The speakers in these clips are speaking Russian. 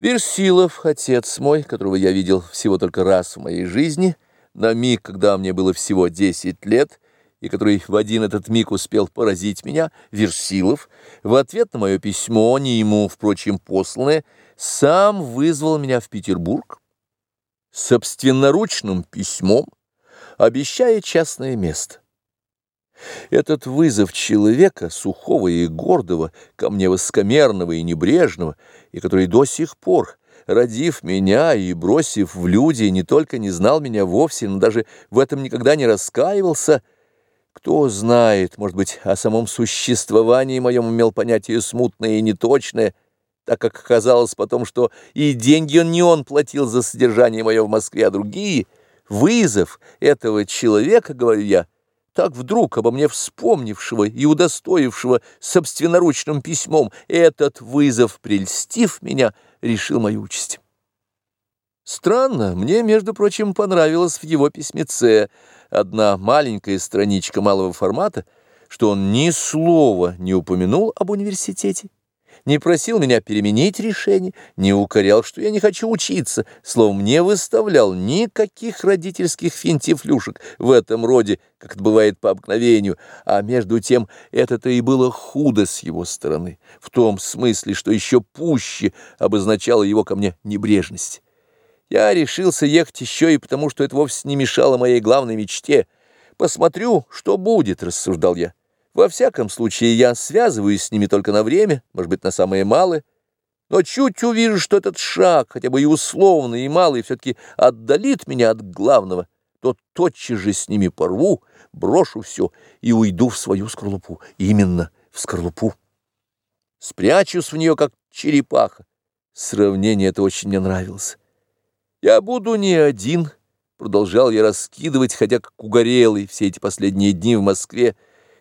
Версилов, отец мой, которого я видел всего только раз в моей жизни, на миг, когда мне было всего десять лет, и который в один этот миг успел поразить меня, Версилов, в ответ на мое письмо, не ему, впрочем, посланное, сам вызвал меня в Петербург собственноручным письмом, обещая частное место. Этот вызов человека, сухого и гордого, ко мне воскомерного и небрежного, и который до сих пор, родив меня и бросив в люди, не только не знал меня вовсе, но даже в этом никогда не раскаивался, кто знает, может быть, о самом существовании моем имел понятие смутное и неточное, так как оказалось потом, что и деньги он не он платил за содержание мое в Москве, а другие. Вызов этого человека, говорю я, — так вдруг обо мне вспомнившего и удостоившего собственноручным письмом, этот вызов, прельстив меня, решил мою участь. Странно, мне, между прочим, понравилось в его письмеце одна маленькая страничка малого формата, что он ни слова не упомянул об университете не просил меня переменить решение, не укорял, что я не хочу учиться, словом, не выставлял никаких родительских финтифлюшек в этом роде, как это бывает по обыкновению, а между тем это-то и было худо с его стороны, в том смысле, что еще пуще обозначало его ко мне небрежность. Я решился ехать еще и потому, что это вовсе не мешало моей главной мечте. «Посмотрю, что будет», — рассуждал я. Во всяком случае, я связываюсь с ними только на время, может быть, на самое малое, но чуть увижу, что этот шаг, хотя бы и условный, и малый, все-таки отдалит меня от главного, то тотчас же с ними порву, брошу все и уйду в свою скорлупу, именно в скорлупу. Спрячусь в нее, как черепаха. Сравнение это очень мне нравилось. Я буду не один, продолжал я раскидывать, хотя как угорелый все эти последние дни в Москве,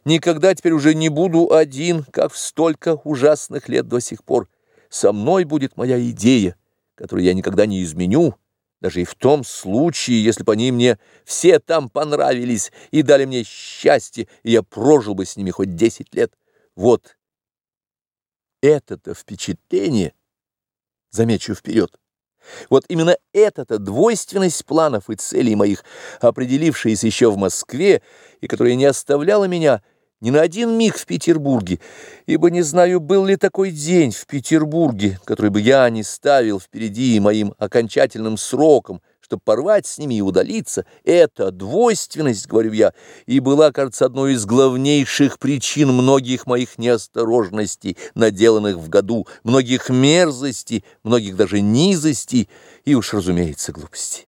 Никогда теперь уже не буду один, как в столько ужасных лет до сих пор. Со мной будет моя идея, которую я никогда не изменю, даже и в том случае, если бы они мне все там понравились и дали мне счастье, и я прожил бы с ними хоть десять лет. Вот это-то впечатление, замечу вперед, вот именно эта-то двойственность планов и целей моих, определившаяся еще в Москве, и которая не оставляла меня, — ни на один миг в Петербурге, ибо не знаю, был ли такой день в Петербурге, который бы я не ставил впереди моим окончательным сроком, чтобы порвать с ними и удалиться. Эта двойственность, говорю я, и была, кажется, одной из главнейших причин многих моих неосторожностей, наделанных в году, многих мерзостей, многих даже низостей и уж, разумеется, глупостей.